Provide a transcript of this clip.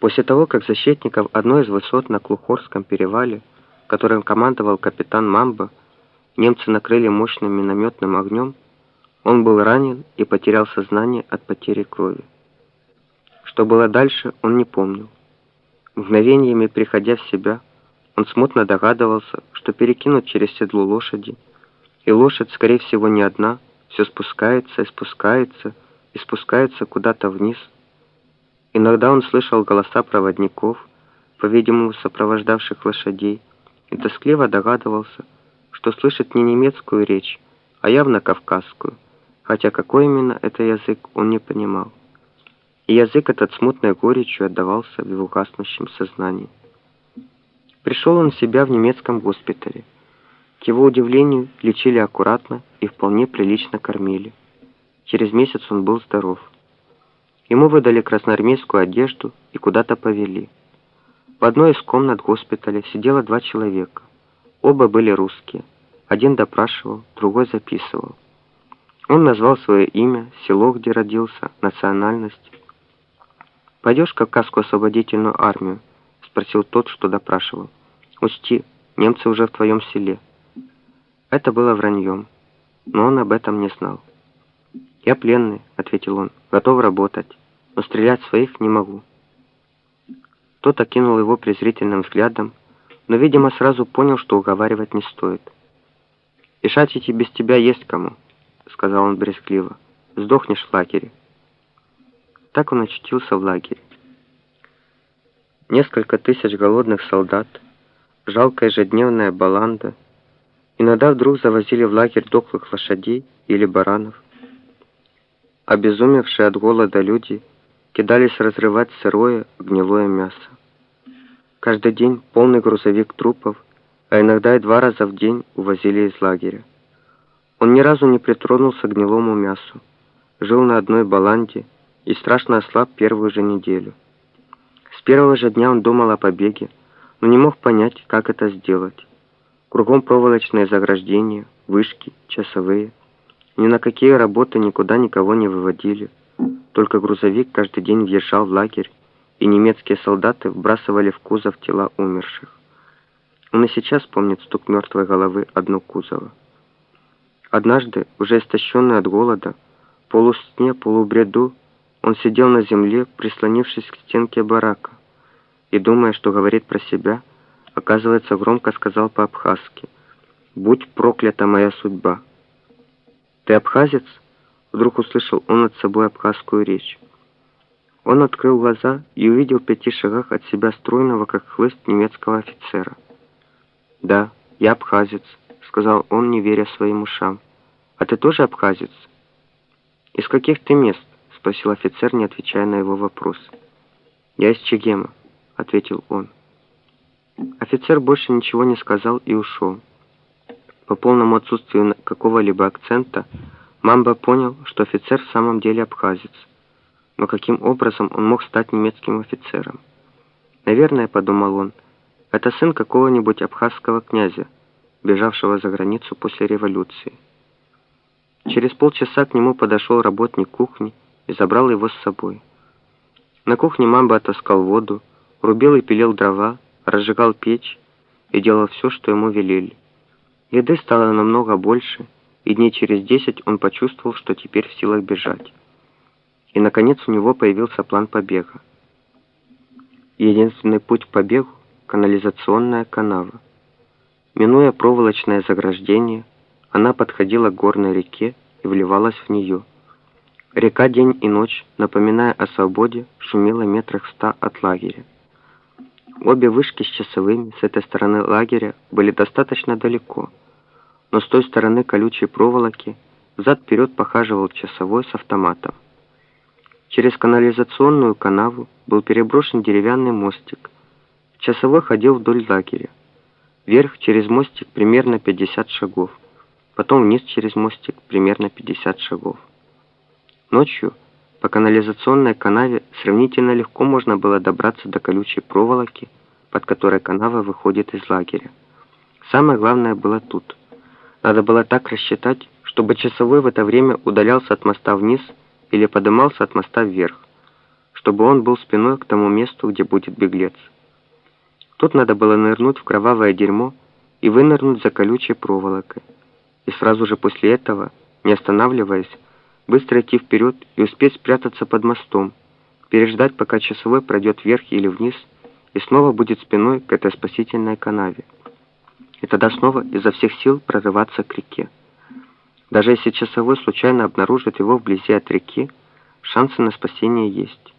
После того, как защитников одной из высот на Клухорском перевале, которым командовал капитан Мамба, немцы накрыли мощным минометным огнем, он был ранен и потерял сознание от потери крови. Что было дальше, он не помнил. Мгновениями приходя в себя, он смутно догадывался, что перекинут через седло лошади, и лошадь, скорее всего, не одна, все спускается и спускается, и спускается куда-то вниз. Иногда он слышал голоса проводников, по-видимому, сопровождавших лошадей, и тоскливо догадывался, что слышит не немецкую речь, а явно кавказскую, хотя какой именно это язык он не понимал и язык этот смутной горечью отдавался в его гаснущем сознании. Пришел он в себя в немецком госпитале. К его удивлению, лечили аккуратно и вполне прилично кормили. Через месяц он был здоров. Ему выдали красноармейскую одежду и куда-то повели. В одной из комнат госпиталя сидело два человека. Оба были русские. Один допрашивал, другой записывал. Он назвал свое имя, село, где родился, национальность, «Пойдешь в Кавказскую освободительную армию?» — спросил тот, что допрашивал. «Учти, немцы уже в твоем селе». Это было враньем, но он об этом не знал. «Я пленный», — ответил он, — «готов работать, но стрелять своих не могу». Тот окинул его презрительным взглядом, но, видимо, сразу понял, что уговаривать не стоит. «И шатить без тебя есть кому», — сказал он брезгливо. «Сдохнешь в лагере». Так он очутился в лагере. Несколько тысяч голодных солдат, жалкая ежедневная баланда, иногда вдруг завозили в лагерь дохлых лошадей или баранов. Обезумевшие от голода люди кидались разрывать сырое, гнилое мясо. Каждый день полный грузовик трупов, а иногда и два раза в день увозили из лагеря. Он ни разу не притронулся к гнилому мясу, жил на одной баланде, и страшно ослаб первую же неделю. С первого же дня он думал о побеге, но не мог понять, как это сделать. Кругом проволочные заграждения, вышки, часовые. Ни на какие работы никуда никого не выводили. Только грузовик каждый день въезжал в лагерь, и немецкие солдаты вбрасывали в кузов тела умерших. Он и сейчас помнит стук мертвой головы одно кузова. Однажды, уже истощенный от голода, полусне, полубреду, он сидел на земле, прислонившись к стенке барака, и, думая, что говорит про себя, оказывается, громко сказал по-абхазски «Будь проклята моя судьба!» «Ты абхазец?» Вдруг услышал он над собой абхазскую речь. Он открыл глаза и увидел в пяти шагах от себя стройного, как хлыст немецкого офицера. «Да, я абхазец», — сказал он, не веря своим ушам. «А ты тоже абхазец?» «Из каких ты мест?» — спросил офицер, не отвечая на его вопрос. «Я из Чегема», — ответил он. Офицер больше ничего не сказал и ушел. По полному отсутствию какого-либо акцента Мамба понял, что офицер в самом деле абхазец. Но каким образом он мог стать немецким офицером? Наверное, подумал он, это сын какого-нибудь абхазского князя, бежавшего за границу после революции. Через полчаса к нему подошел работник кухни и забрал его с собой. На кухне мамба отаскал воду, рубил и пилил дрова, разжигал печь и делал все, что ему велели. Еды стало намного больше, и дней через десять он почувствовал, что теперь в силах бежать. И, наконец, у него появился план побега. Единственный путь к побегу — канализационная канава. Минуя проволочное заграждение, она подходила к горной реке и вливалась в нее — Река день и ночь, напоминая о свободе, шумела метрах ста от лагеря. Обе вышки с часовыми с этой стороны лагеря были достаточно далеко, но с той стороны колючей проволоки взад-вперед похаживал часовой с автоматом. Через канализационную канаву был переброшен деревянный мостик. Часовой ходил вдоль лагеря. Вверх через мостик примерно 50 шагов, потом вниз через мостик примерно 50 шагов. Ночью по канализационной канаве сравнительно легко можно было добраться до колючей проволоки, под которой канава выходит из лагеря. Самое главное было тут. Надо было так рассчитать, чтобы часовой в это время удалялся от моста вниз или подымался от моста вверх, чтобы он был спиной к тому месту, где будет беглец. Тут надо было нырнуть в кровавое дерьмо и вынырнуть за колючей проволокой. И сразу же после этого, не останавливаясь, быстро идти вперед и успеть спрятаться под мостом, переждать, пока часовой пройдет вверх или вниз, и снова будет спиной к этой спасительной канаве. И тогда снова изо всех сил прорываться к реке. Даже если часовой случайно обнаружит его вблизи от реки, шансы на спасение есть.